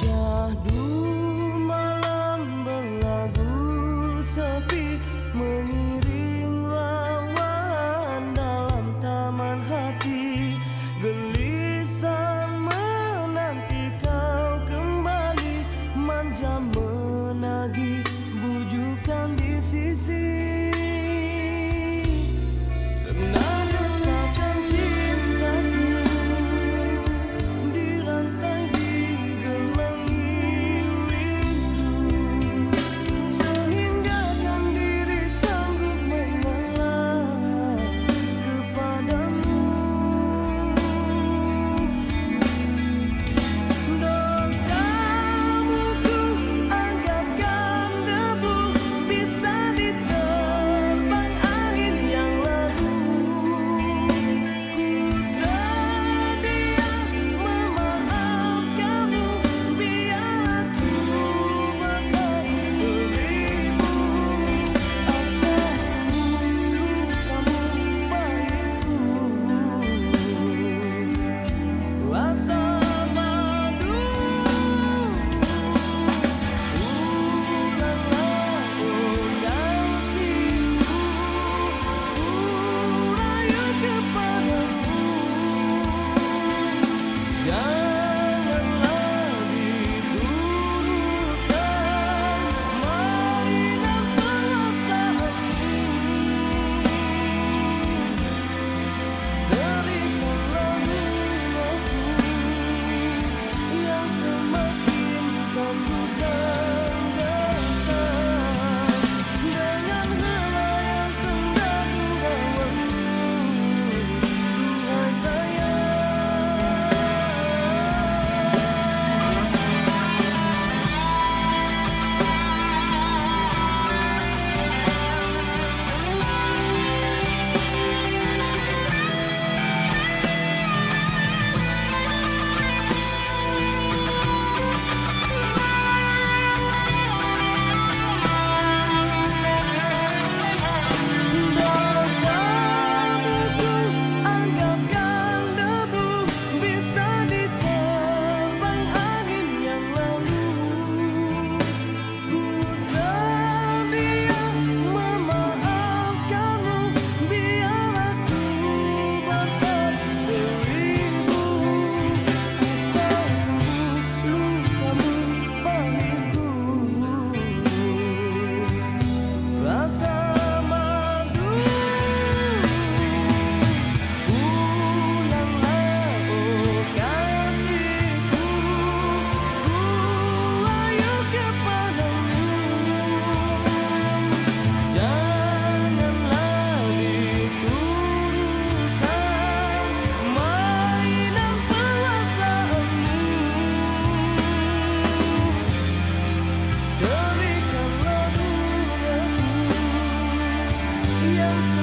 假如 Yes.